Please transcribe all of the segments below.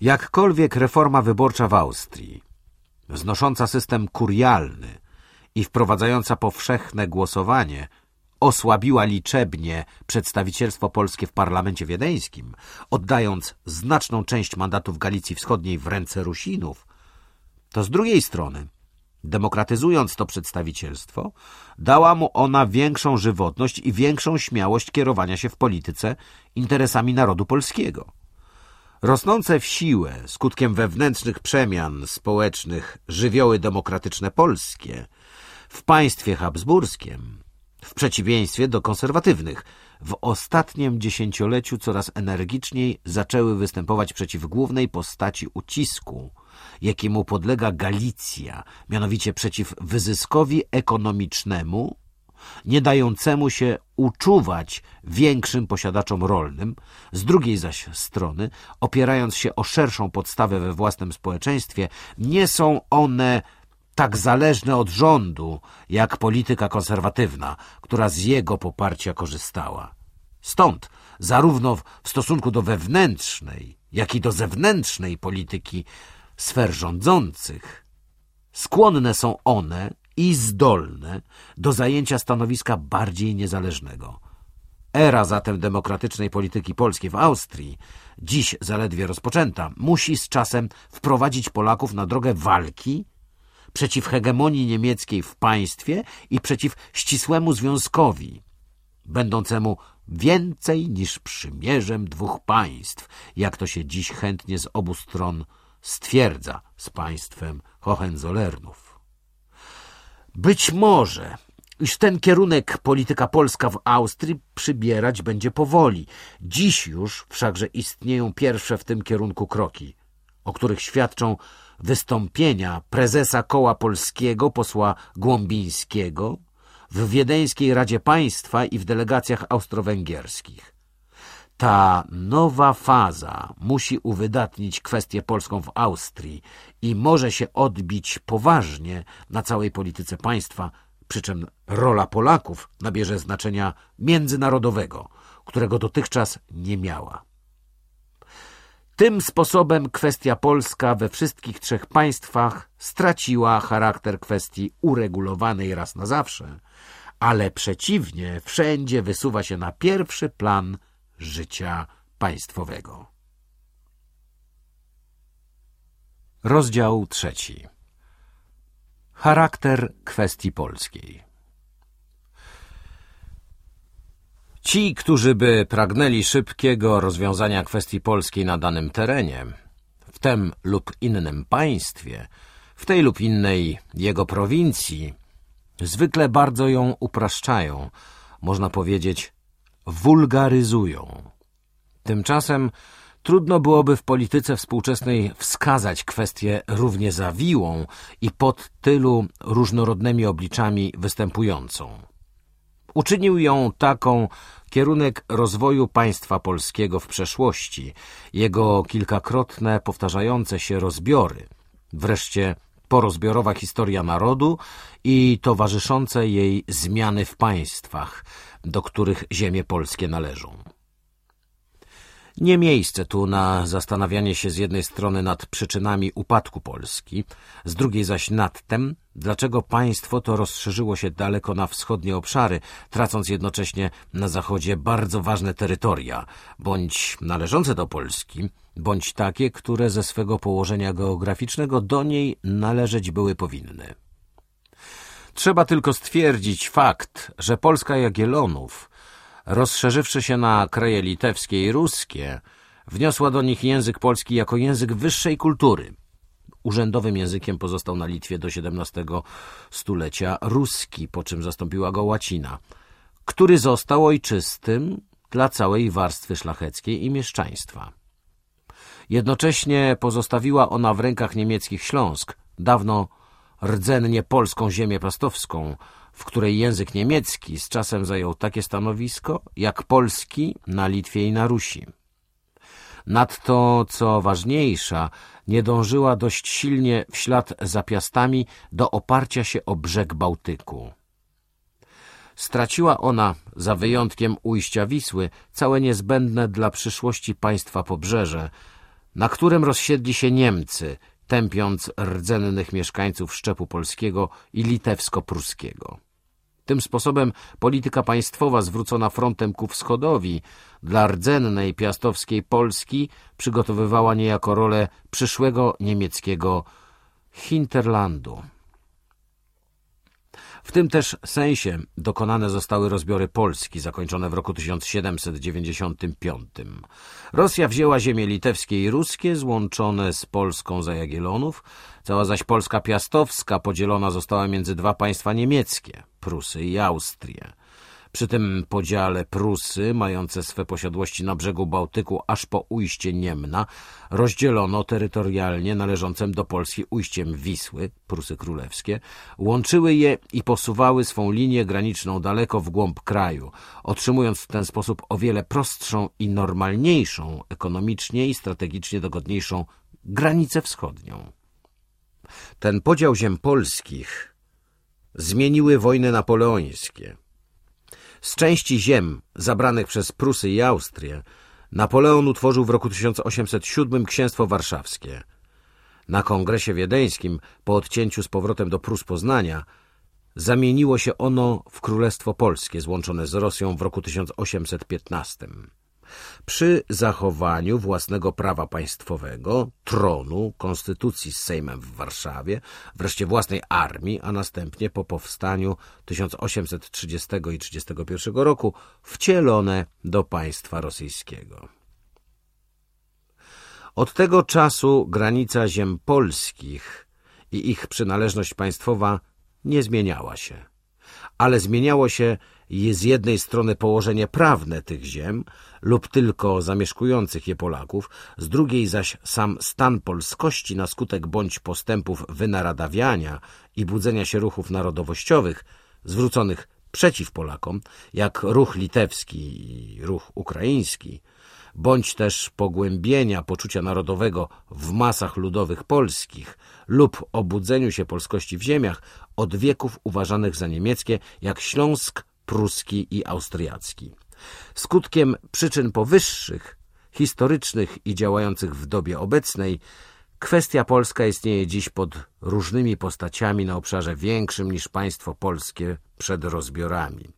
Jakkolwiek reforma wyborcza w Austrii, znosząca system kurialny i wprowadzająca powszechne głosowanie, osłabiła liczebnie przedstawicielstwo polskie w parlamencie wiedeńskim, oddając znaczną część mandatów Galicji Wschodniej w ręce Rusinów, to z drugiej strony, demokratyzując to przedstawicielstwo, dała mu ona większą żywotność i większą śmiałość kierowania się w polityce interesami narodu polskiego. Rosnące w siłę skutkiem wewnętrznych przemian społecznych żywioły demokratyczne polskie w państwie habsburskim, w przeciwieństwie do konserwatywnych, w ostatnim dziesięcioleciu coraz energiczniej zaczęły występować przeciw głównej postaci ucisku, jakiemu podlega Galicja, mianowicie przeciw wyzyskowi ekonomicznemu, nie dającemu się uczuwać większym posiadaczom rolnym, z drugiej zaś strony, opierając się o szerszą podstawę we własnym społeczeństwie, nie są one tak zależne od rządu, jak polityka konserwatywna, która z jego poparcia korzystała. Stąd, zarówno w stosunku do wewnętrznej, jak i do zewnętrznej polityki sfer rządzących, skłonne są one i zdolne do zajęcia stanowiska bardziej niezależnego. Era zatem demokratycznej polityki polskiej w Austrii, dziś zaledwie rozpoczęta, musi z czasem wprowadzić Polaków na drogę walki przeciw hegemonii niemieckiej w państwie i przeciw ścisłemu związkowi, będącemu więcej niż przymierzem dwóch państw, jak to się dziś chętnie z obu stron stwierdza z państwem Hohenzollernów. Być może, iż ten kierunek polityka polska w Austrii przybierać będzie powoli. Dziś już wszakże istnieją pierwsze w tym kierunku kroki, o których świadczą wystąpienia prezesa Koła Polskiego, posła Głąbińskiego, w Wiedeńskiej Radzie Państwa i w delegacjach austro-węgierskich. Ta nowa faza musi uwydatnić kwestię polską w Austrii i może się odbić poważnie na całej polityce państwa, przy czym rola Polaków nabierze znaczenia międzynarodowego, którego dotychczas nie miała. Tym sposobem kwestia polska we wszystkich trzech państwach straciła charakter kwestii uregulowanej raz na zawsze, ale przeciwnie wszędzie wysuwa się na pierwszy plan życia państwowego. Rozdział trzeci Charakter kwestii polskiej Ci, którzy by pragnęli szybkiego rozwiązania kwestii polskiej na danym terenie, w tym lub innym państwie, w tej lub innej jego prowincji, zwykle bardzo ją upraszczają, można powiedzieć wulgaryzują. Tymczasem trudno byłoby w polityce współczesnej wskazać kwestię równie zawiłą i pod tylu różnorodnymi obliczami występującą. Uczynił ją taką kierunek rozwoju państwa polskiego w przeszłości, jego kilkakrotne powtarzające się rozbiory, wreszcie porozbiorowa historia narodu i towarzyszące jej zmiany w państwach, do których ziemie polskie należą. Nie miejsce tu na zastanawianie się z jednej strony nad przyczynami upadku Polski, z drugiej zaś nad tym, dlaczego państwo to rozszerzyło się daleko na wschodnie obszary, tracąc jednocześnie na zachodzie bardzo ważne terytoria, bądź należące do Polski, bądź takie, które ze swego położenia geograficznego do niej należeć były powinny. Trzeba tylko stwierdzić fakt, że Polska Jagiellonów rozszerzywszy się na kraje litewskie i ruskie, wniosła do nich język polski jako język wyższej kultury. Urzędowym językiem pozostał na Litwie do XVII stulecia ruski, po czym zastąpiła go łacina, który został ojczystym dla całej warstwy szlacheckiej i mieszczaństwa. Jednocześnie pozostawiła ona w rękach niemieckich Śląsk, dawno rdzennie polską ziemię prostowską, w której język niemiecki z czasem zajął takie stanowisko jak polski na Litwie i na Rusi. Nadto, co ważniejsza, nie dążyła dość silnie w ślad za piastami do oparcia się o brzeg Bałtyku. Straciła ona, za wyjątkiem ujścia Wisły, całe niezbędne dla przyszłości państwa pobrzeże, na którym rozsiedli się Niemcy, tępiąc rdzennych mieszkańców szczepu polskiego i litewsko-pruskiego. Tym sposobem polityka państwowa zwrócona frontem ku wschodowi dla rdzennej piastowskiej Polski przygotowywała niejako rolę przyszłego niemieckiego Hinterlandu. W tym też sensie dokonane zostały rozbiory Polski, zakończone w roku 1795. Rosja wzięła ziemie litewskie i ruskie, złączone z Polską za Jagiellonów, cała zaś Polska Piastowska podzielona została między dwa państwa niemieckie, Prusy i Austrię. Przy tym podziale Prusy, mające swe posiadłości na brzegu Bałtyku aż po ujście Niemna, rozdzielono terytorialnie należącym do Polski ujściem Wisły, Prusy Królewskie, łączyły je i posuwały swą linię graniczną daleko w głąb kraju, otrzymując w ten sposób o wiele prostszą i normalniejszą, ekonomicznie i strategicznie dogodniejszą granicę wschodnią. Ten podział ziem polskich zmieniły wojny napoleońskie – z części ziem zabranych przez Prusy i Austrię Napoleon utworzył w roku 1807 Księstwo Warszawskie. Na kongresie wiedeńskim, po odcięciu z powrotem do Prus Poznania, zamieniło się ono w Królestwo Polskie, złączone z Rosją w roku 1815 przy zachowaniu własnego prawa państwowego, tronu, konstytucji z Sejmem w Warszawie, wreszcie własnej armii, a następnie po powstaniu 1830 i 1831 roku wcielone do państwa rosyjskiego. Od tego czasu granica ziem polskich i ich przynależność państwowa nie zmieniała się, ale zmieniało się z jednej strony położenie prawne tych ziem lub tylko zamieszkujących je Polaków, z drugiej zaś sam stan polskości na skutek bądź postępów wynaradawiania i budzenia się ruchów narodowościowych zwróconych przeciw Polakom, jak ruch litewski i ruch ukraiński, bądź też pogłębienia poczucia narodowego w masach ludowych polskich lub obudzeniu się polskości w ziemiach od wieków uważanych za niemieckie, jak Śląsk, pruski i austriacki. Skutkiem przyczyn powyższych, historycznych i działających w dobie obecnej, kwestia polska istnieje dziś pod różnymi postaciami na obszarze większym niż państwo polskie przed rozbiorami.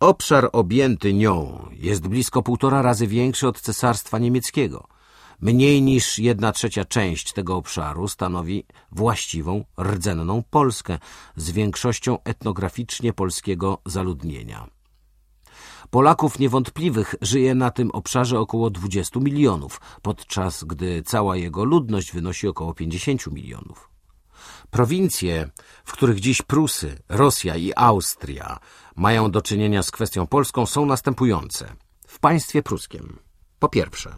Obszar objęty nią jest blisko półtora razy większy od cesarstwa niemieckiego – Mniej niż jedna trzecia część tego obszaru stanowi właściwą, rdzenną Polskę z większością etnograficznie polskiego zaludnienia. Polaków niewątpliwych żyje na tym obszarze około 20 milionów, podczas gdy cała jego ludność wynosi około 50 milionów. Prowincje, w których dziś Prusy, Rosja i Austria mają do czynienia z kwestią polską są następujące. W państwie pruskim. Po pierwsze,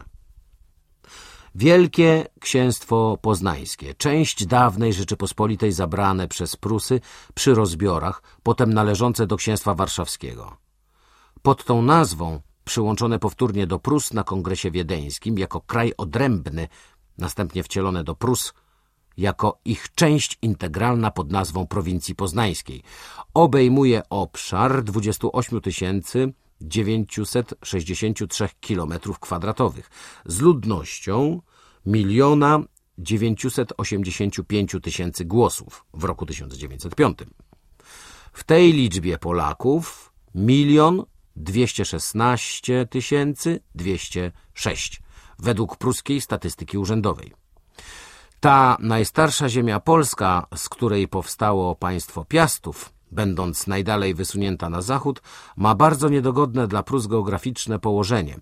Wielkie Księstwo Poznańskie, część dawnej Rzeczypospolitej zabrane przez Prusy przy rozbiorach, potem należące do Księstwa Warszawskiego. Pod tą nazwą przyłączone powtórnie do Prus na Kongresie Wiedeńskim jako kraj odrębny, następnie wcielone do Prus jako ich część integralna pod nazwą prowincji poznańskiej. Obejmuje obszar 28 tysięcy 963 km kwadratowych z ludnością miliona 985 tysięcy głosów w roku 1905. W tej liczbie Polaków milion 216 tysięcy 206 według pruskiej statystyki urzędowej. Ta najstarsza ziemia polska, z której powstało państwo Piastów, będąc najdalej wysunięta na zachód, ma bardzo niedogodne dla Prus geograficzne położenie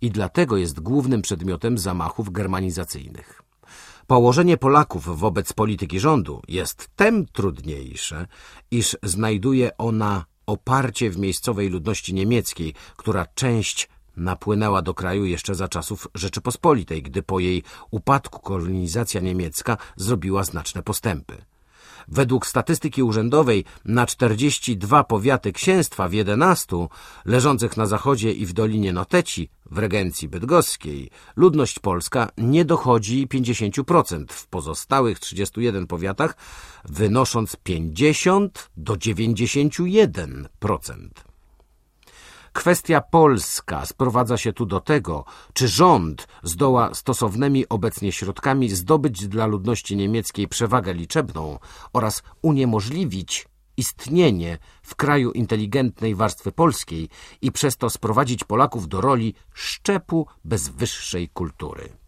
i dlatego jest głównym przedmiotem zamachów germanizacyjnych. Położenie Polaków wobec polityki rządu jest tem trudniejsze, iż znajduje ona oparcie w miejscowej ludności niemieckiej, która część napłynęła do kraju jeszcze za czasów Rzeczypospolitej, gdy po jej upadku kolonizacja niemiecka zrobiła znaczne postępy. Według statystyki urzędowej na 42 powiaty księstwa w 11 leżących na zachodzie i w Dolinie Noteci w regencji bydgoskiej ludność polska nie dochodzi 50% w pozostałych 31 powiatach, wynosząc 50 do 91%. Kwestia polska sprowadza się tu do tego, czy rząd zdoła stosownymi obecnie środkami zdobyć dla ludności niemieckiej przewagę liczebną oraz uniemożliwić istnienie w kraju inteligentnej warstwy polskiej i przez to sprowadzić Polaków do roli szczepu bez wyższej kultury.